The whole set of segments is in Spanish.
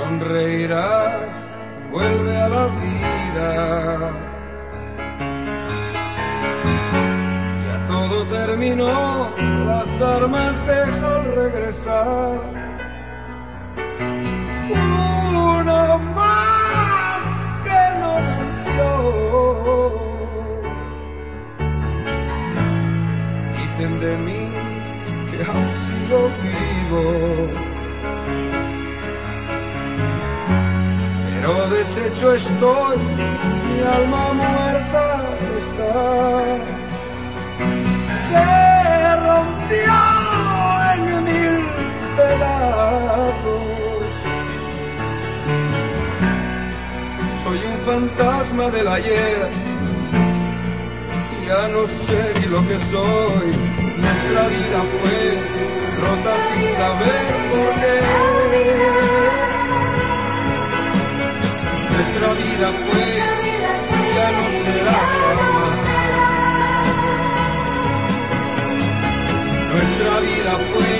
sonreirás, vuelve a la vida. Ya todo terminó, las armas dejan regresar. Uno más que no nació. Dicen de mí que aún sigo vivo. Deshecho estoy, mi alma muerta está. Se rompió en mil pedazos. Soy un fantasma del ayer. Ya no sé ni lo que soy. Nuestra vida fue rota sin saber por qué. Vida fue, ya no será jamás. Nuestra vida fue,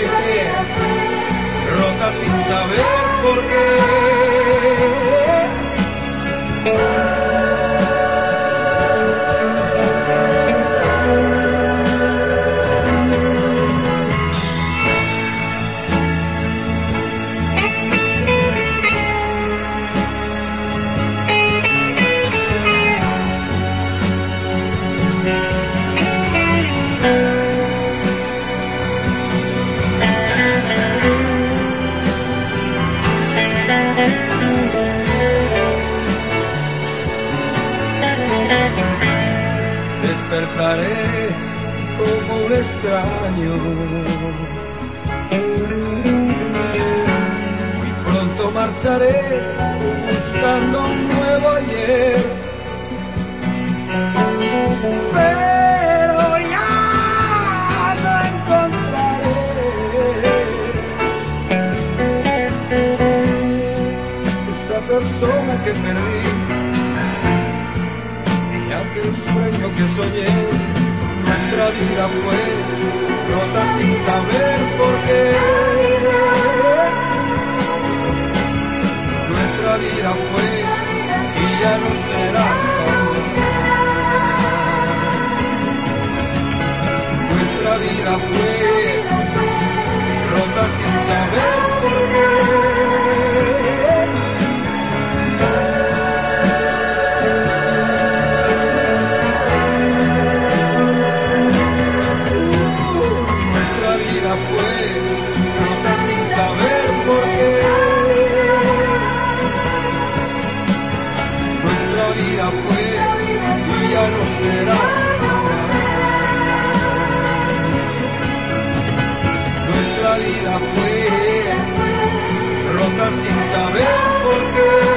rota sin saber extraño. Muy pronto marcharé buscando un nuevo ayer. Pero ya no encontraré esa persona que perdí y aquel sueño que soñé, nuestra vida fue rota sin saber por qué. Nuestra vida fue y ya no será. Nuestra vida fue rota sin saber por qué. Vida fue rosa sin saber por qué. Nuestra vida fue y ya no será. Nuestra vida fue rota sin saber por qué.